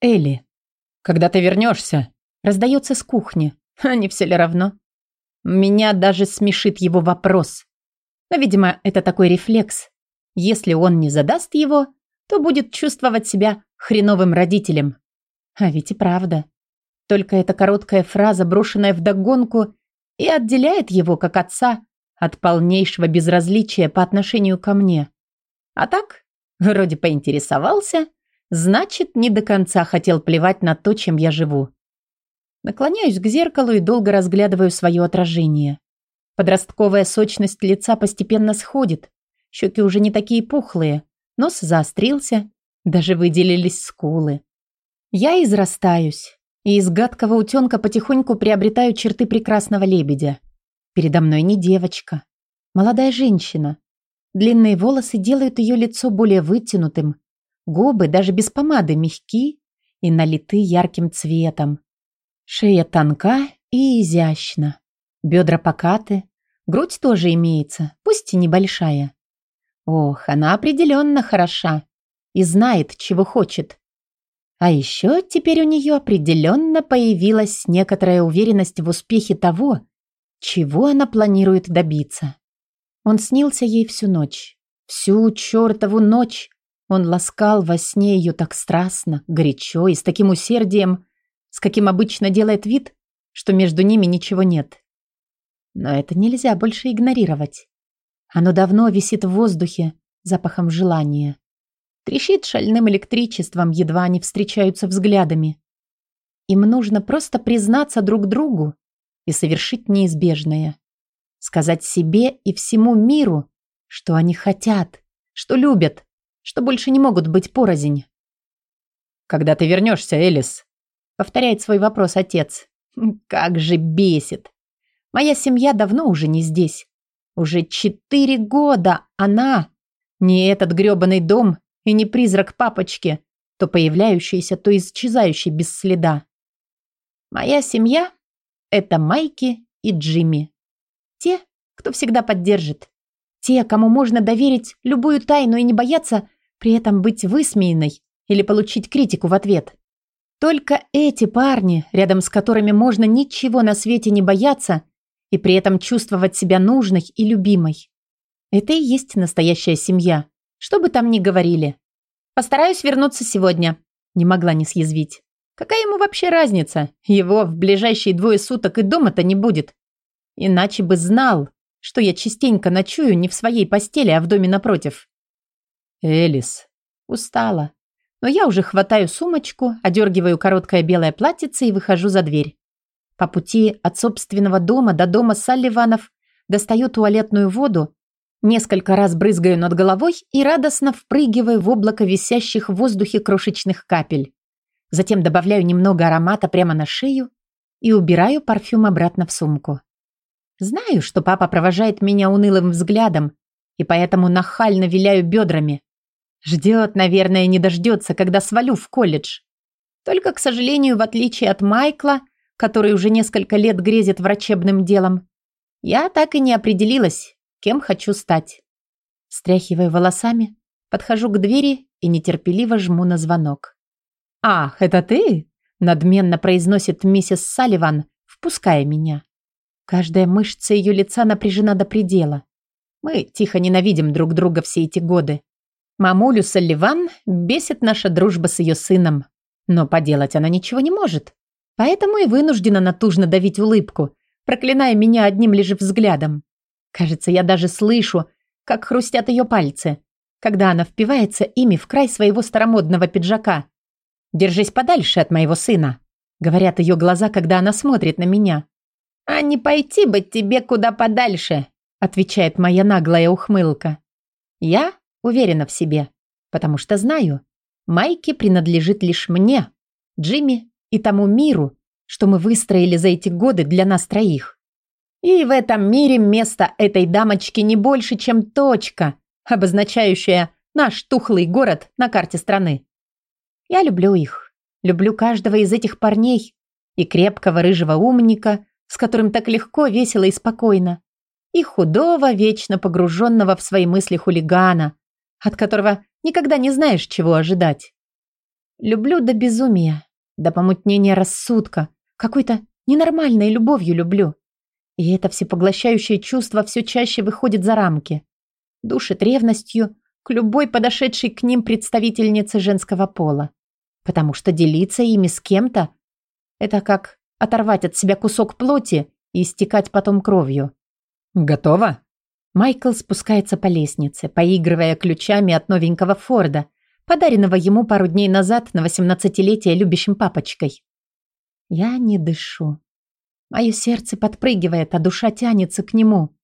Элли. «Когда ты вернешься?» Раздается с кухни. А не все ли равно? Меня даже смешит его вопрос. Но, видимо, это такой рефлекс. Если он не задаст его, то будет чувствовать себя хреновым родителем. А ведь и правда. Только эта короткая фраза, брошенная вдогонку, и отделяет его, как отца, от полнейшего безразличия по отношению ко мне. А так, вроде поинтересовался, значит, не до конца хотел плевать на то, чем я живу. Наклоняюсь к зеркалу и долго разглядываю свое отражение. Подростковая сочность лица постепенно сходит. Щеки уже не такие пухлые, нос заострился, даже выделились скулы. Я израстаюсь, и из гадкого утенка потихоньку приобретаю черты прекрасного лебедя. Передо мной не девочка, молодая женщина. Длинные волосы делают ее лицо более вытянутым, губы даже без помады мягки и налиты ярким цветом. Шея тонка и изящна. Бедра покаты. Грудь тоже имеется, пусть и небольшая. Ох, она определенно хороша и знает, чего хочет. А еще теперь у нее определенно появилась некоторая уверенность в успехе того, чего она планирует добиться. Он снился ей всю ночь. Всю чертову ночь он ласкал во сне ее так страстно, горячо и с таким усердием, с каким обычно делает вид, что между ними ничего нет. Но это нельзя больше игнорировать. Оно давно висит в воздухе запахом желания. Трещит шальным электричеством, едва они встречаются взглядами. Им нужно просто признаться друг другу и совершить неизбежное. Сказать себе и всему миру, что они хотят, что любят, что больше не могут быть порознь. «Когда ты вернешься, Элис?» Повторяет свой вопрос отец. Как же бесит. Моя семья давно уже не здесь. Уже четыре года она... Не этот грёбаный дом и не призрак папочки, то появляющийся, то исчезающий без следа. Моя семья — это Майки и Джимми. Те, кто всегда поддержит. Те, кому можно доверить любую тайну и не бояться при этом быть высмеянной или получить критику в ответ. Только эти парни, рядом с которыми можно ничего на свете не бояться и при этом чувствовать себя нужной и любимой. Это и есть настоящая семья, что бы там ни говорили. Постараюсь вернуться сегодня, не могла не съязвить. Какая ему вообще разница? Его в ближайшие двое суток и дома-то не будет. Иначе бы знал, что я частенько ночую не в своей постели, а в доме напротив. Элис. Устала. Но я уже хватаю сумочку, одергиваю короткое белое платьице и выхожу за дверь. По пути от собственного дома до дома Салливанов достаю туалетную воду, несколько раз брызгаю над головой и радостно впрыгиваю в облако висящих в воздухе крошечных капель. Затем добавляю немного аромата прямо на шею и убираю парфюм обратно в сумку. Знаю, что папа провожает меня унылым взглядом, и поэтому нахально виляю бедрами. Ждет, наверное, не дождется, когда свалю в колледж. Только, к сожалению, в отличие от Майкла, который уже несколько лет грезит врачебным делом, я так и не определилась, кем хочу стать. Стряхивая волосами, подхожу к двери и нетерпеливо жму на звонок. «Ах, это ты?» – надменно произносит миссис Салливан, впуская меня. Каждая мышца ее лица напряжена до предела. Мы тихо ненавидим друг друга все эти годы. Мамулю Салливан бесит наша дружба с ее сыном. Но поделать она ничего не может. Поэтому и вынуждена натужно давить улыбку, проклиная меня одним лишь взглядом. Кажется, я даже слышу, как хрустят ее пальцы, когда она впивается ими в край своего старомодного пиджака. «Держись подальше от моего сына», — говорят ее глаза, когда она смотрит на меня. «А не пойти бы тебе куда подальше», — отвечает моя наглая ухмылка. Я Уверена в себе, потому что знаю, Майки принадлежит лишь мне, Джимми и тому миру, что мы выстроили за эти годы для нас троих. И в этом мире место этой дамочки не больше, чем точка, обозначающая наш тухлый город на карте страны. Я люблю их. Люблю каждого из этих парней и крепкого рыжего умника, с которым так легко, весело и спокойно, и худого, вечно погруженного в свои мысли хулигана, от которого никогда не знаешь, чего ожидать. Люблю до безумия, до помутнения рассудка. Какой-то ненормальной любовью люблю. И это всепоглощающее чувство все чаще выходит за рамки. Душит ревностью к любой подошедшей к ним представительнице женского пола. Потому что делиться ими с кем-то – это как оторвать от себя кусок плоти и истекать потом кровью. «Готово?» Майкл спускается по лестнице, поигрывая ключами от новенького Форда, подаренного ему пару дней назад на 18-летие любящим папочкой. Я не дышу. Мое сердце подпрыгивает, а душа тянется к нему.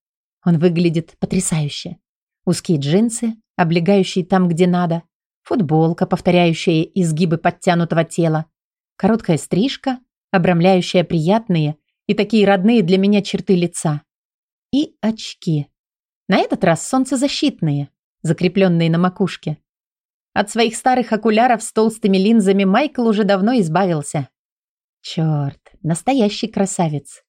Он выглядит потрясающе. Узкие джинсы, облегающие там, где надо, футболка, повторяющая изгибы подтянутого тела, короткая стрижка, обрамляющая приятные и такие родные для меня черты лица. И очки. На этот раз солнцезащитные, закрепленные на макушке. От своих старых окуляров с толстыми линзами Майкл уже давно избавился. Черт, настоящий красавец.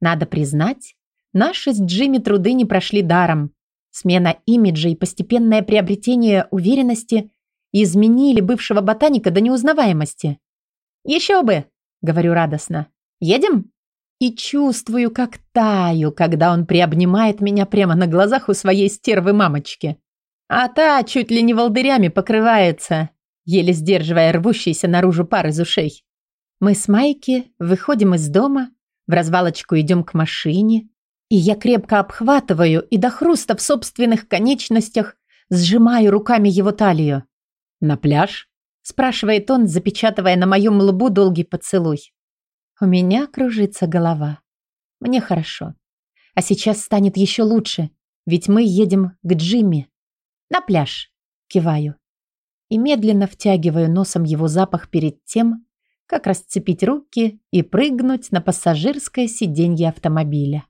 Надо признать, наши с Джимми труды не прошли даром. Смена имиджа и постепенное приобретение уверенности изменили бывшего ботаника до неузнаваемости. «Еще бы!» — говорю радостно. «Едем?» И чувствую, как таю, когда он приобнимает меня прямо на глазах у своей стервы-мамочки. А та чуть ли не волдырями покрывается, еле сдерживая рвущийся наружу пар из ушей. Мы с Майки выходим из дома, в развалочку идем к машине, и я крепко обхватываю и до хруста в собственных конечностях сжимаю руками его талию. «На пляж?» – спрашивает он, запечатывая на моем лбу долгий поцелуй. У меня кружится голова. Мне хорошо. А сейчас станет еще лучше, ведь мы едем к Джимми. На пляж. Киваю. И медленно втягиваю носом его запах перед тем, как расцепить руки и прыгнуть на пассажирское сиденье автомобиля.